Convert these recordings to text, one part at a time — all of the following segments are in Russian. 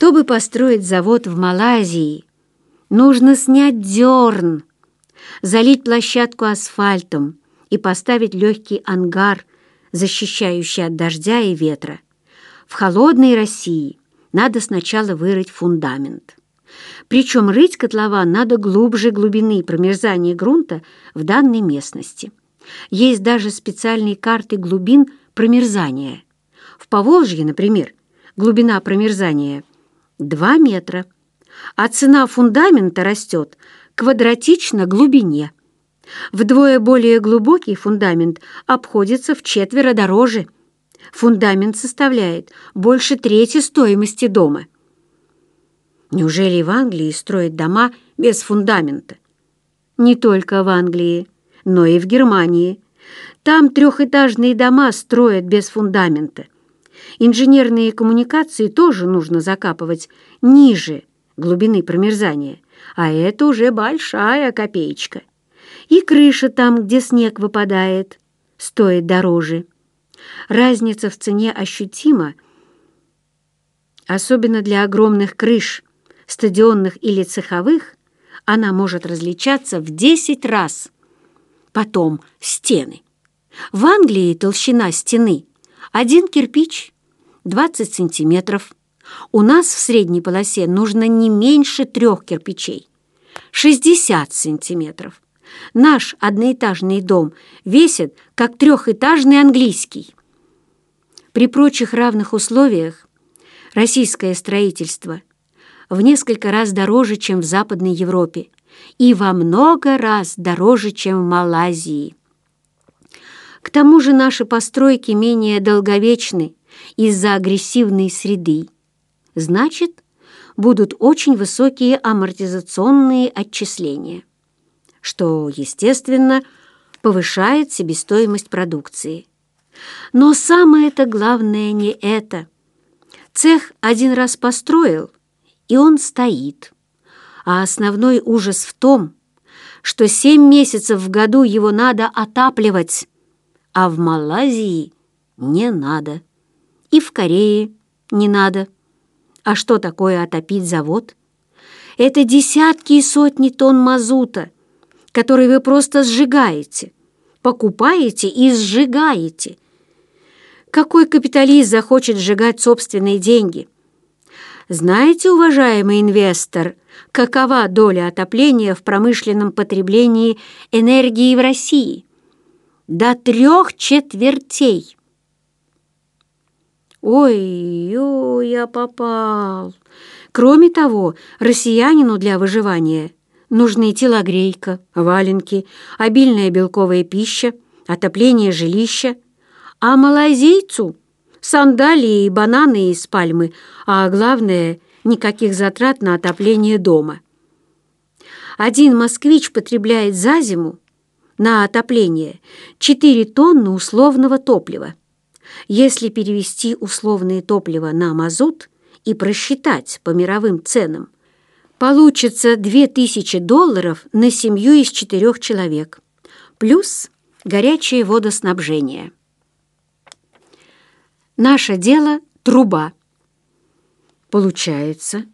Чтобы построить завод в Малайзии, нужно снять дерн, залить площадку асфальтом и поставить легкий ангар, защищающий от дождя и ветра. В холодной России надо сначала вырыть фундамент. Причем рыть котлован надо глубже глубины промерзания грунта в данной местности. Есть даже специальные карты глубин промерзания. В Поволжье, например, глубина промерзания 2 метра, а цена фундамента растет квадратично глубине. Вдвое более глубокий фундамент обходится в четверо дороже. Фундамент составляет больше трети стоимости дома. Неужели в Англии строят дома без фундамента? Не только в Англии, но и в Германии. Там трехэтажные дома строят без фундамента. Инженерные коммуникации тоже нужно закапывать ниже глубины промерзания, а это уже большая копеечка. И крыша там, где снег выпадает, стоит дороже. Разница в цене ощутима, особенно для огромных крыш, стадионных или цеховых, она может различаться в 10 раз. Потом стены. В Англии толщина стены – один кирпич, 20 сантиметров. У нас в средней полосе нужно не меньше трех кирпичей, 60 сантиметров. Наш одноэтажный дом весит, как трехэтажный английский. При прочих равных условиях российское строительство в несколько раз дороже, чем в Западной Европе, и во много раз дороже, чем в Малайзии. К тому же наши постройки менее долговечны из-за агрессивной среды. Значит, будут очень высокие амортизационные отчисления, что, естественно, повышает себестоимость продукции. Но самое-то главное не это. Цех один раз построил, и он стоит. А основной ужас в том, что семь месяцев в году его надо отапливать, а в Малайзии не надо. И в Корее не надо. А что такое отопить завод? Это десятки и сотни тонн мазута, который вы просто сжигаете, покупаете и сжигаете. Какой капиталист захочет сжигать собственные деньги? Знаете, уважаемый инвестор, какова доля отопления в промышленном потреблении энергии в России? До трех четвертей. Ой-ой, я попал. Кроме того, россиянину для выживания нужны телогрейка, валенки, обильная белковая пища, отопление жилища, а малазийцу – сандалии и бананы из пальмы, а главное – никаких затрат на отопление дома. Один москвич потребляет за зиму на отопление 4 тонны условного топлива. Если перевести условное топливо на мазут и просчитать по мировым ценам, получится 2000 долларов на семью из четырех человек, плюс горячее водоснабжение. Наше дело – труба. Получается,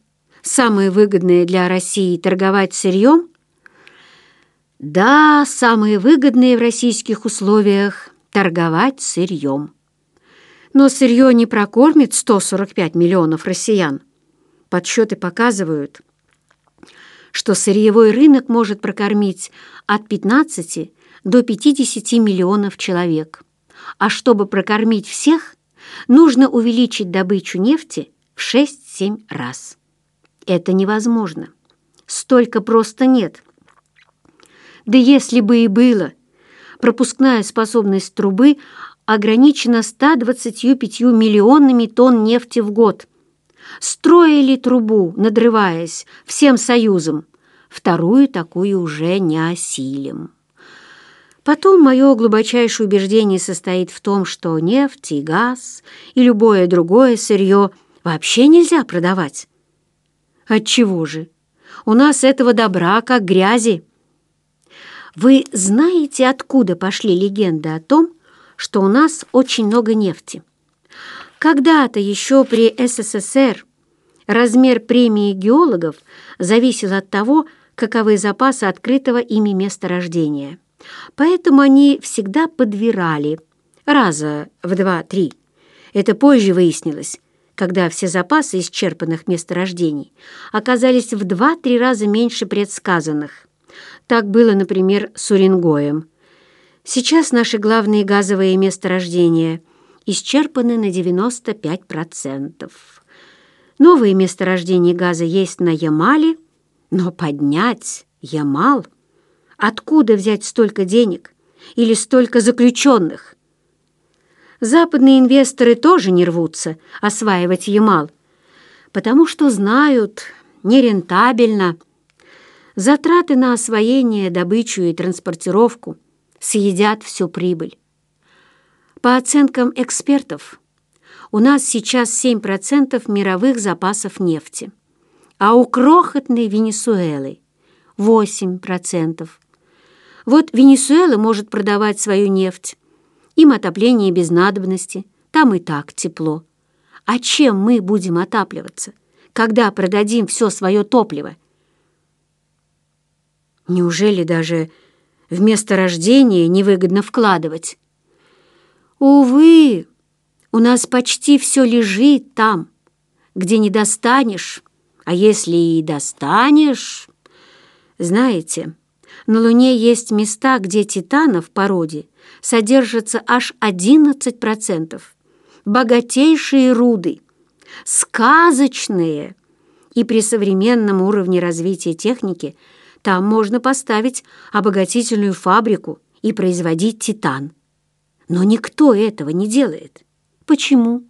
самое выгодное для России торговать сырьем? Да, самое выгодное в российских условиях – торговать сырьем. Но сырье не прокормит 145 миллионов россиян. Подсчеты показывают, что сырьевой рынок может прокормить от 15 до 50 миллионов человек. А чтобы прокормить всех, нужно увеличить добычу нефти в 6-7 раз. Это невозможно. Столько просто нет. Да если бы и было, пропускная способность трубы ограничена 125 миллионами тонн нефти в год. Строили трубу, надрываясь, всем союзом. Вторую такую уже не осилим. Потом мое глубочайшее убеждение состоит в том, что нефть и газ и любое другое сырье вообще нельзя продавать. Отчего же? У нас этого добра, как грязи. Вы знаете, откуда пошли легенды о том, что у нас очень много нефти. Когда-то еще при СССР Размер премии геологов зависел от того, каковы запасы открытого ими месторождения. Поэтому они всегда подвирали, раза в два-три. Это позже выяснилось, когда все запасы исчерпанных месторождений оказались в два-три раза меньше предсказанных. Так было, например, с Уренгоем. Сейчас наши главные газовые месторождения исчерпаны на 95%. Новые месторождения газа есть на Ямале, но поднять Ямал? Откуда взять столько денег или столько заключенных? Западные инвесторы тоже не рвутся осваивать Ямал, потому что знают, нерентабельно. Затраты на освоение, добычу и транспортировку съедят всю прибыль. По оценкам экспертов, у нас сейчас 7% мировых запасов нефти, а у крохотной Венесуэлы 8%. Вот Венесуэла может продавать свою нефть. Им отопление без надобности, там и так тепло. А чем мы будем отапливаться, когда продадим все свое топливо? Неужели даже в месторождение невыгодно вкладывать? Увы, у нас почти все лежит там, где не достанешь, а если и достанешь... Знаете, на Луне есть места, где титана в породе содержится аж 11%. Богатейшие руды, сказочные. И при современном уровне развития техники там можно поставить обогатительную фабрику и производить титан. Но никто этого не делает. Почему?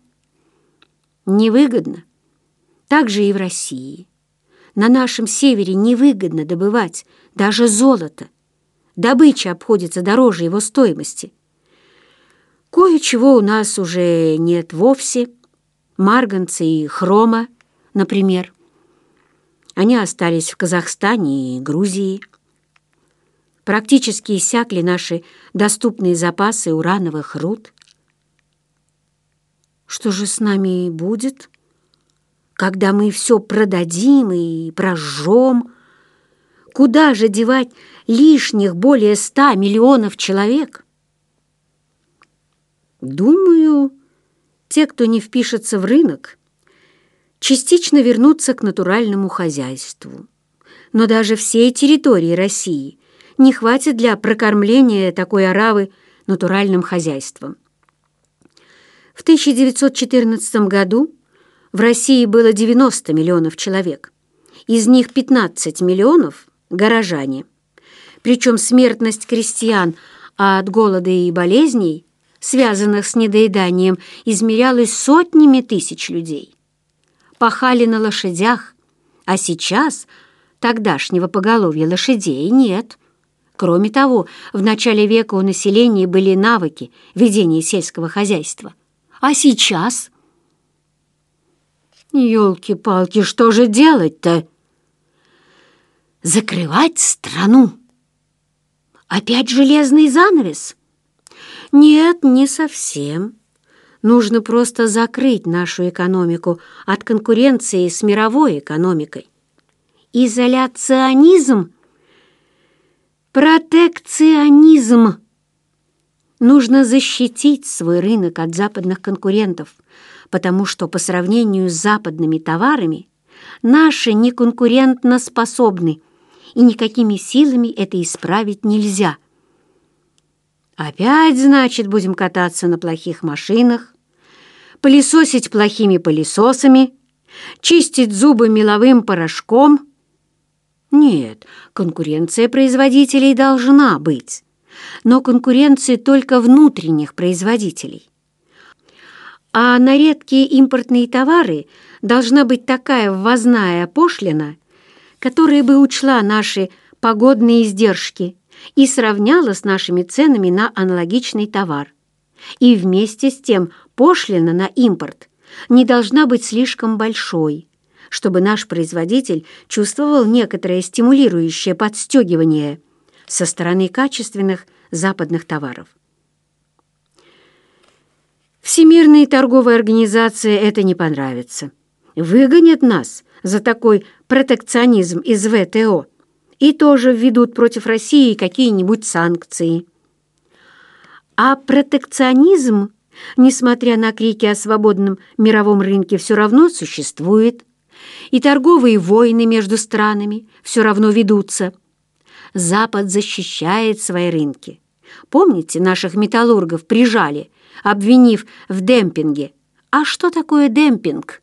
Невыгодно. Так же и в России. На нашем севере невыгодно добывать даже золото. Добыча обходится дороже его стоимости. Кое-чего у нас уже нет вовсе. Марганца и хрома, например. Они остались в Казахстане и Грузии. Практически иссякли наши доступные запасы урановых руд. Что же с нами будет, когда мы все продадим и прожжем? Куда же девать лишних более ста миллионов человек? Думаю, те, кто не впишется в рынок, частично вернутся к натуральному хозяйству. Но даже всей территории России не хватит для прокормления такой оравы натуральным хозяйством. В 1914 году в России было 90 миллионов человек. Из них 15 миллионов – горожане. Причем смертность крестьян от голода и болезней, связанных с недоеданием, измерялась сотнями тысяч людей. Пахали на лошадях, а сейчас тогдашнего поголовья лошадей нет. Кроме того, в начале века у населения были навыки ведения сельского хозяйства – а сейчас? Ёлки-палки, что же делать-то? Закрывать страну. Опять железный занавес? Нет, не совсем. Нужно просто закрыть нашу экономику от конкуренции с мировой экономикой. Изоляционизм? Протекционизм. Нужно защитить свой рынок от западных конкурентов, потому что по сравнению с западными товарами наши неконкурентно способны, и никакими силами это исправить нельзя. Опять, значит, будем кататься на плохих машинах, пылесосить плохими пылесосами, чистить зубы меловым порошком. Нет, конкуренция производителей должна быть но конкуренции только внутренних производителей. А на редкие импортные товары должна быть такая ввозная пошлина, которая бы учла наши погодные издержки и сравняла с нашими ценами на аналогичный товар. И вместе с тем пошлина на импорт не должна быть слишком большой, чтобы наш производитель чувствовал некоторое стимулирующее подстегивание со стороны качественных западных товаров. Всемирной торговой организации это не понравится. выгонят нас за такой протекционизм из ВТО и тоже введут против России какие-нибудь санкции. А протекционизм, несмотря на крики о свободном мировом рынке, все равно существует, и торговые войны между странами все равно ведутся. Запад защищает свои рынки. Помните, наших металлургов прижали, обвинив в демпинге? А что такое демпинг?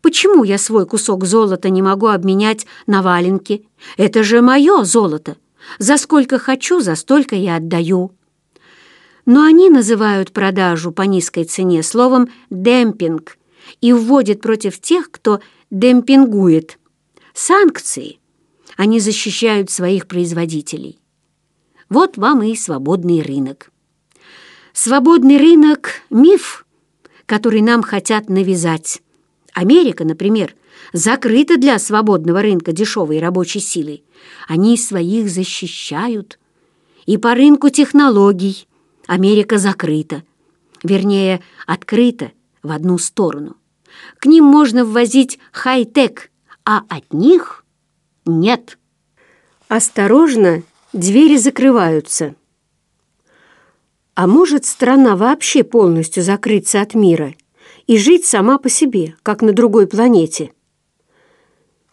Почему я свой кусок золота не могу обменять на валенки? Это же мое золото. За сколько хочу, за столько я отдаю. Но они называют продажу по низкой цене словом «демпинг» и вводят против тех, кто демпингует. Санкции. Они защищают своих производителей. Вот вам и свободный рынок. Свободный рынок – миф, который нам хотят навязать. Америка, например, закрыта для свободного рынка дешевой рабочей силы. Они своих защищают. И по рынку технологий Америка закрыта. Вернее, открыта в одну сторону. К ним можно ввозить хай-тек, а от них нет. Осторожно, двери закрываются. А может страна вообще полностью закрыться от мира – и жить сама по себе, как на другой планете?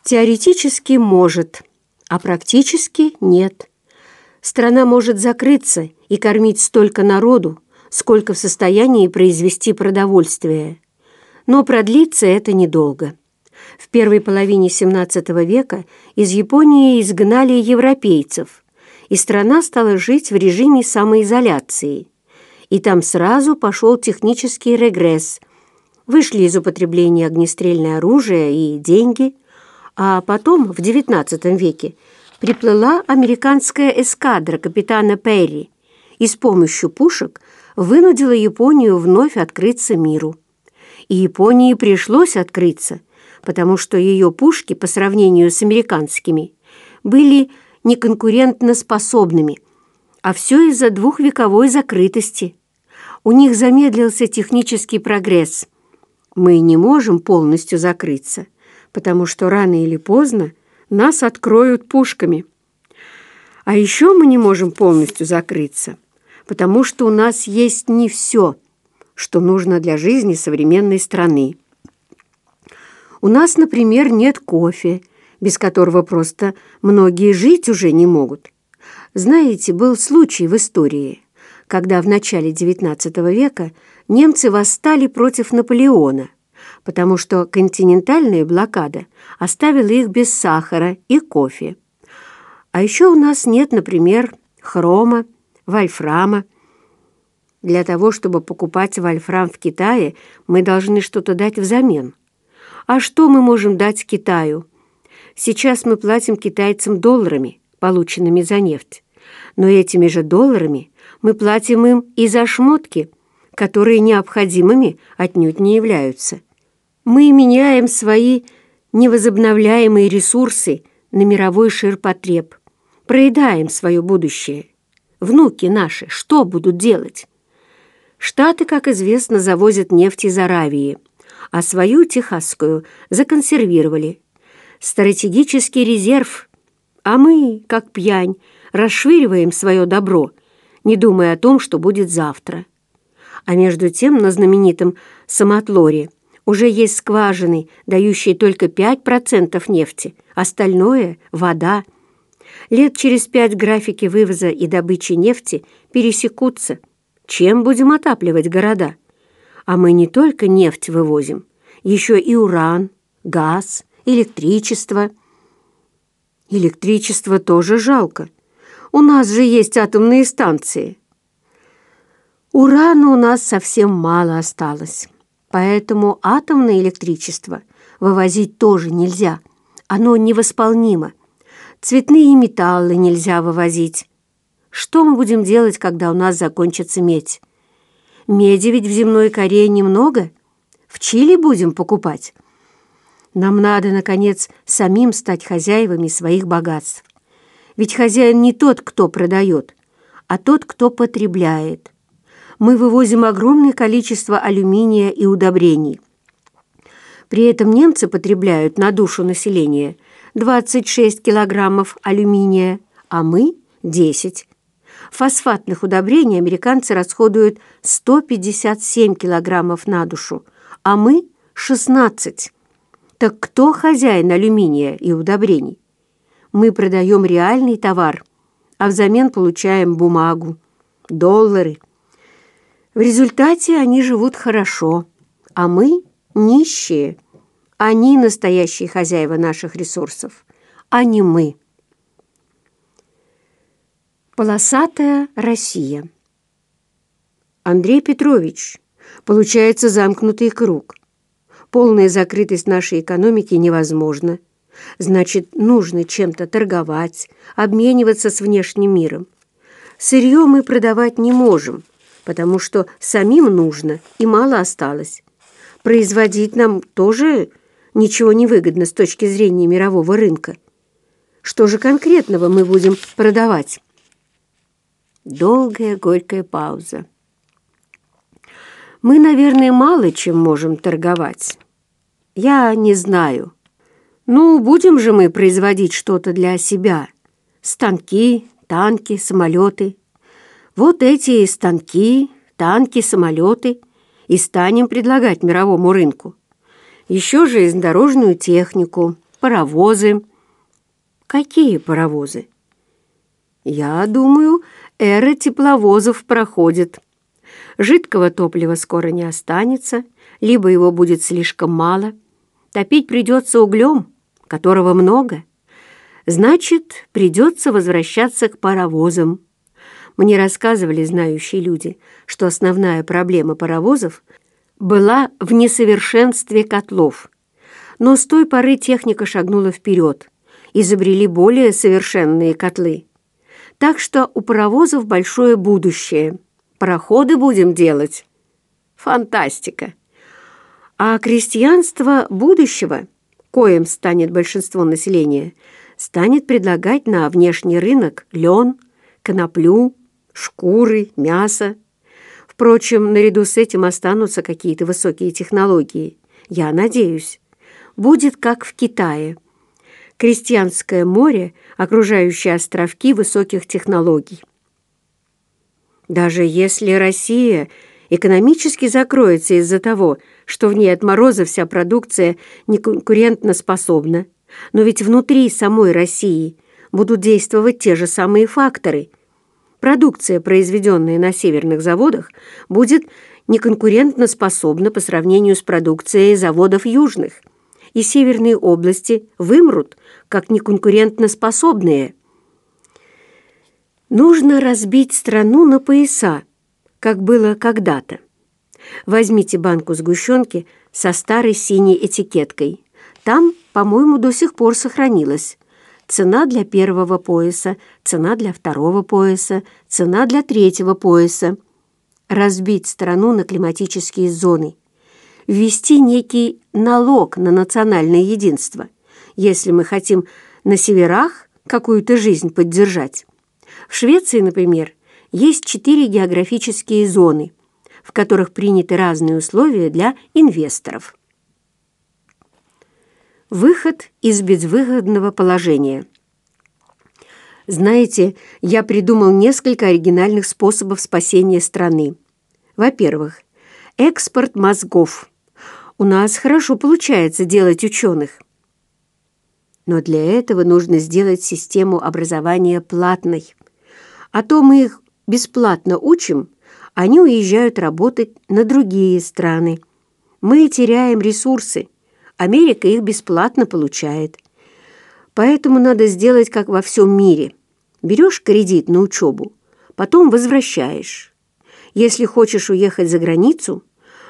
Теоретически может, а практически нет. Страна может закрыться и кормить столько народу, сколько в состоянии произвести продовольствие. Но продлится это недолго. В первой половине XVII века из Японии изгнали европейцев, и страна стала жить в режиме самоизоляции. И там сразу пошел технический регресс – вышли из употребления огнестрельное оружие и деньги, а потом, в XIX веке, приплыла американская эскадра капитана Перри и с помощью пушек вынудила Японию вновь открыться миру. И Японии пришлось открыться, потому что ее пушки по сравнению с американскими были неконкурентно способными, а все из-за двухвековой закрытости. У них замедлился технический прогресс – мы не можем полностью закрыться, потому что рано или поздно нас откроют пушками. А еще мы не можем полностью закрыться, потому что у нас есть не все, что нужно для жизни современной страны. У нас, например, нет кофе, без которого просто многие жить уже не могут. Знаете, был случай в истории, когда в начале XIX века немцы восстали против Наполеона, потому что континентальная блокада оставила их без сахара и кофе. А еще у нас нет, например, хрома, вольфрама. Для того, чтобы покупать вольфрам в Китае, мы должны что-то дать взамен. А что мы можем дать Китаю? Сейчас мы платим китайцам долларами, полученными за нефть. Но этими же долларами мы платим им и за шмотки, которые необходимыми отнюдь не являются. Мы меняем свои невозобновляемые ресурсы на мировой ширпотреб, проедаем свое будущее. Внуки наши что будут делать? Штаты, как известно, завозят нефть из Аравии, а свою техасскую законсервировали. Стратегический резерв, а мы, как пьянь, расшвыриваем свое добро, не думая о том, что будет завтра. А между тем на знаменитом Самотлоре уже есть скважины, дающие только 5% нефти, остальное — вода. Лет через пять графики вывоза и добычи нефти пересекутся. Чем будем отапливать города? А мы не только нефть вывозим, еще и уран, газ, электричество. Электричество тоже жалко. У нас же есть атомные станции. Урана у нас совсем мало осталось, поэтому атомное электричество вывозить тоже нельзя. Оно невосполнимо. Цветные металлы нельзя вывозить. Что мы будем делать, когда у нас закончится медь? Меди ведь в земной коре немного. В Чили будем покупать. Нам надо, наконец, самим стать хозяевами своих богатств. Ведь хозяин не тот, кто продает, а тот, кто потребляет мы вывозим огромное количество алюминия и удобрений. При этом немцы потребляют на душу населения 26 килограммов алюминия, а мы – 10. Фосфатных удобрений американцы расходуют 157 килограммов на душу, а мы – 16. Так кто хозяин алюминия и удобрений? Мы продаем реальный товар, а взамен получаем бумагу, доллары. В результате они живут хорошо, а мы нищие. Они настоящие хозяева наших ресурсов, а не мы. Полосатая Россия. Андрей Петрович, получается замкнутый круг. Полная закрытость нашей экономики невозможна. Значит, нужно чем-то торговать, обмениваться с внешним миром. Сырье мы продавать не можем, потому что самим нужно и мало осталось. Производить нам тоже ничего не выгодно с точки зрения мирового рынка. Что же конкретного мы будем продавать? Долгая горькая пауза. Мы, наверное, мало чем можем торговать. Я не знаю. Ну, будем же мы производить что-то для себя. Станки, танки, самолеты. Вот эти станки, танки, самолеты и станем предлагать мировому рынку. Еще же дорожную технику, паровозы. Какие паровозы? Я думаю, эра тепловозов проходит. Жидкого топлива скоро не останется, либо его будет слишком мало. Топить придется углем, которого много. Значит, придется возвращаться к паровозам. Мне рассказывали знающие люди, что основная проблема паровозов была в несовершенстве котлов. Но с той поры техника шагнула вперед, изобрели более совершенные котлы. Так что у паровозов большое будущее. Пароходы будем делать. Фантастика! А крестьянство будущего, коим станет большинство населения, станет предлагать на внешний рынок лен, коноплю, шкуры, мясо. Впрочем, наряду с этим останутся какие-то высокие технологии. Я надеюсь. Будет как в Китае. Крестьянское море, окружающее островки высоких технологий. Даже если Россия экономически закроется из-за того, что в ней от мороза вся продукция неконкурентно способна, но ведь внутри самой России будут действовать те же самые факторы – продукция, произведенная на северных заводах, будет неконкурентно способна по сравнению с продукцией заводов южных, и северные области вымрут как неконкурентно способные. Нужно разбить страну на пояса, как было когда-то. Возьмите банку сгущенки со старой синей этикеткой. Там, по-моему, до сих пор сохранилась цена для первого пояса, цена для второго пояса, цена для третьего пояса. Разбить страну на климатические зоны. Ввести некий налог на национальное единство, если мы хотим на северах какую-то жизнь поддержать. В Швеции, например, есть четыре географические зоны, в которых приняты разные условия для инвесторов. Выход из безвыходного положения. Знаете, я придумал несколько оригинальных способов спасения страны. Во-первых, экспорт мозгов. У нас хорошо получается делать ученых. Но для этого нужно сделать систему образования платной. А то мы их бесплатно учим, они уезжают работать на другие страны. Мы теряем ресурсы – Америка их бесплатно получает. Поэтому надо сделать, как во всем мире. Берешь кредит на учебу, потом возвращаешь. Если хочешь уехать за границу,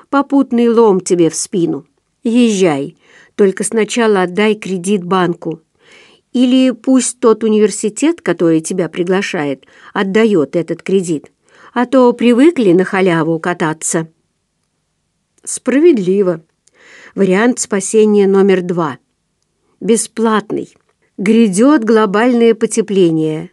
попутный лом тебе в спину. Езжай, только сначала отдай кредит банку. Или пусть тот университет, который тебя приглашает, отдает этот кредит, а то привыкли на халяву кататься. Справедливо. Вариант спасения номер два. Бесплатный. Грядет глобальное потепление.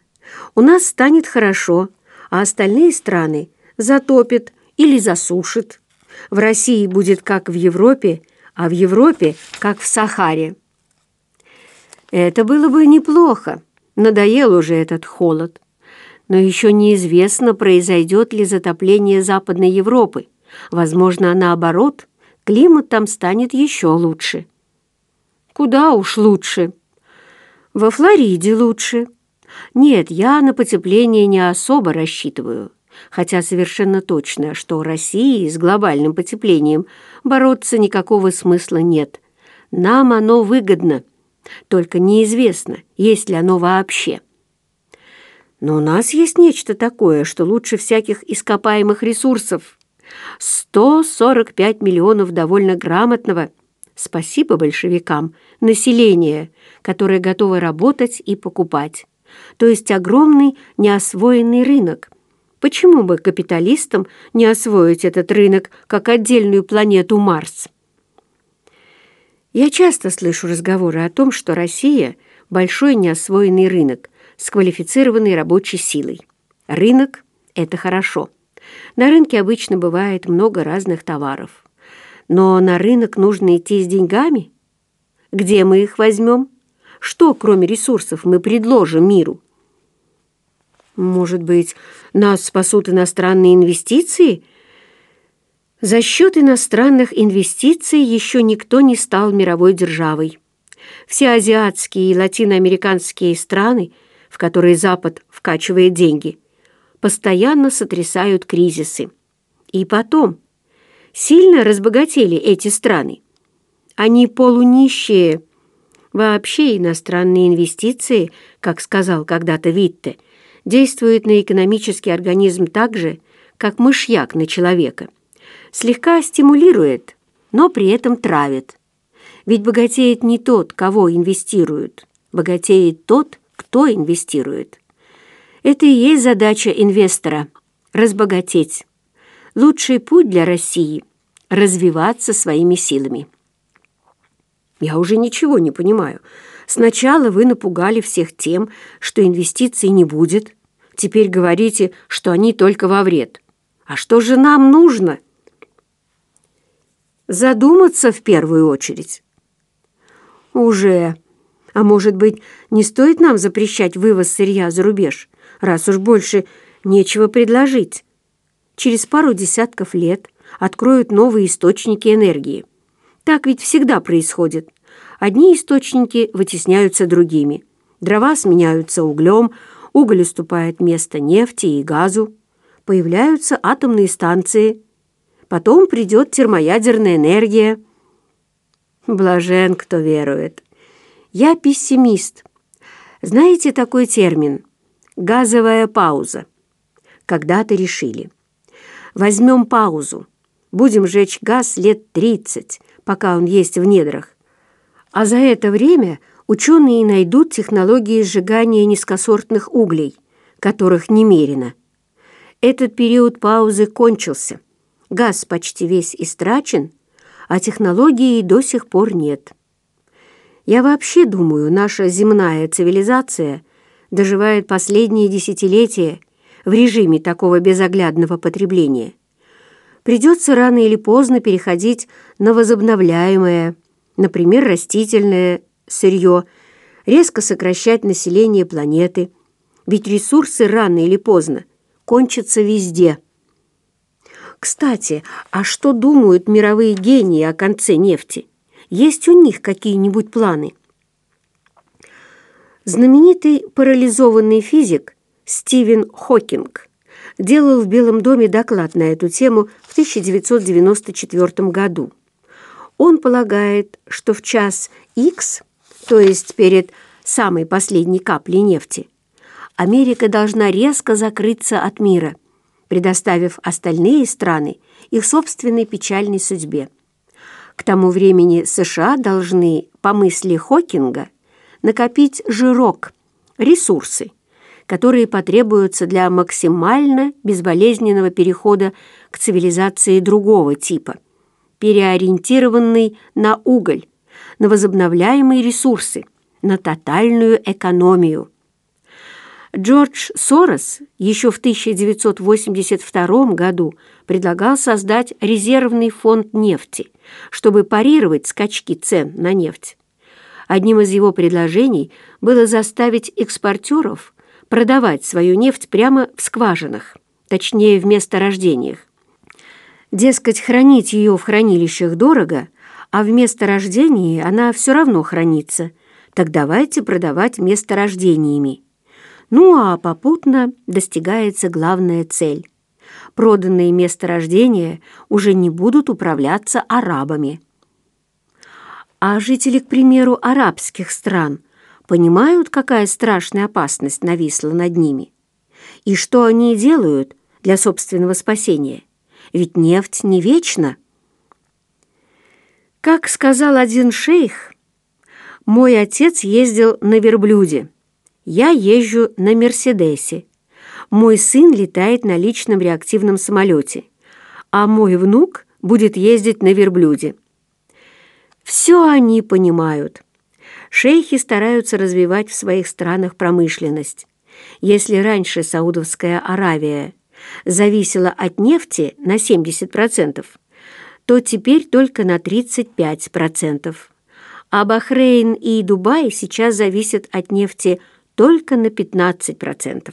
У нас станет хорошо, а остальные страны затопит или засушит. В России будет как в Европе, а в Европе, как в Сахаре. Это было бы неплохо. Надоел уже этот холод. Но еще неизвестно, произойдет ли затопление Западной Европы. Возможно, наоборот, климат там станет еще лучше. Куда уж лучше. Во Флориде лучше. Нет, я на потепление не особо рассчитываю, хотя совершенно точно, что России с глобальным потеплением бороться никакого смысла нет. Нам оно выгодно, только неизвестно, есть ли оно вообще. Но у нас есть нечто такое, что лучше всяких ископаемых ресурсов. 145 миллионов довольно грамотного, спасибо большевикам, населения, которое готово работать и покупать то есть огромный неосвоенный рынок. Почему бы капиталистам не освоить этот рынок как отдельную планету Марс? Я часто слышу разговоры о том, что Россия – большой неосвоенный рынок с квалифицированной рабочей силой. Рынок – это хорошо. На рынке обычно бывает много разных товаров. Но на рынок нужно идти с деньгами. Где мы их возьмем? Что, кроме ресурсов, мы предложим миру? Может быть, нас спасут иностранные инвестиции? За счет иностранных инвестиций еще никто не стал мировой державой. Все азиатские и латиноамериканские страны, в которые Запад вкачивает деньги, постоянно сотрясают кризисы. И потом, сильно разбогатели эти страны. Они полунищие, Вообще иностранные инвестиции, как сказал когда-то Витте, действуют на экономический организм так же, как мышьяк на человека. Слегка стимулирует, но при этом травит. Ведь богатеет не тот, кого инвестируют, богатеет тот, кто инвестирует. Это и есть задача инвестора – разбогатеть. Лучший путь для России – развиваться своими силами. Я уже ничего не понимаю. Сначала вы напугали всех тем, что инвестиций не будет. Теперь говорите, что они только во вред. А что же нам нужно? Задуматься в первую очередь. Уже. А может быть, не стоит нам запрещать вывоз сырья за рубеж, раз уж больше нечего предложить? Через пару десятков лет откроют новые источники энергии. Так ведь всегда происходит. Одни источники вытесняются другими. Дрова сменяются углем, уголь уступает место нефти и газу. Появляются атомные станции. Потом придет термоядерная энергия. Блажен, кто верует. Я пессимист. Знаете такой термин? Газовая пауза. Когда-то решили. Возьмем паузу. Будем жечь газ лет 30, пока он есть в недрах. А за это время ученые найдут технологии сжигания низкосортных углей, которых немерено. Этот период паузы кончился. Газ почти весь истрачен, а технологии до сих пор нет. Я вообще думаю, наша земная цивилизация доживает последние десятилетия в режиме такого безоглядного потребления. Придется рано или поздно переходить на возобновляемое, например, растительное сырье, резко сокращать население планеты, ведь ресурсы рано или поздно кончатся везде. Кстати, а что думают мировые гении о конце нефти? Есть у них какие-нибудь планы? Знаменитый парализованный физик Стивен Хокинг делал в Белом доме доклад на эту тему в 1994 году. Он полагает, что в час X, то есть перед самой последней каплей нефти, Америка должна резко закрыться от мира, предоставив остальные страны их собственной печальной судьбе. К тому времени США должны, по мысли Хокинга, накопить жирок, ресурсы, которые потребуются для максимально безболезненного перехода к цивилизации другого типа – переориентированный на уголь, на возобновляемые ресурсы, на тотальную экономию. Джордж Сорос еще в 1982 году предлагал создать резервный фонд нефти, чтобы парировать скачки цен на нефть. Одним из его предложений было заставить экспортеров продавать свою нефть прямо в скважинах, точнее в месторождениях. Дескать, хранить ее в хранилищах дорого, а в месторождении она все равно хранится, так давайте продавать месторождениями. Ну а попутно достигается главная цель. Проданные месторождения уже не будут управляться арабами. А жители, к примеру, арабских стран понимают, какая страшная опасность нависла над ними? И что они делают для собственного спасения? Ведь нефть не вечна. Как сказал один шейх, «Мой отец ездил на верблюде, я езжу на «Мерседесе». Мой сын летает на личном реактивном самолете, а мой внук будет ездить на верблюде. Все они понимают. Шейхи стараются развивать в своих странах промышленность. Если раньше Саудовская Аравия зависела от нефти на 70%, то теперь только на 35%. А Бахрейн и Дубай сейчас зависят от нефти только на 15%.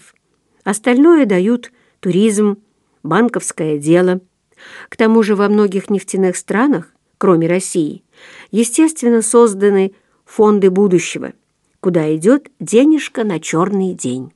Остальное дают туризм, банковское дело. К тому же во многих нефтяных странах, кроме России, естественно, созданы фонды будущего, куда идет денежка на черный день.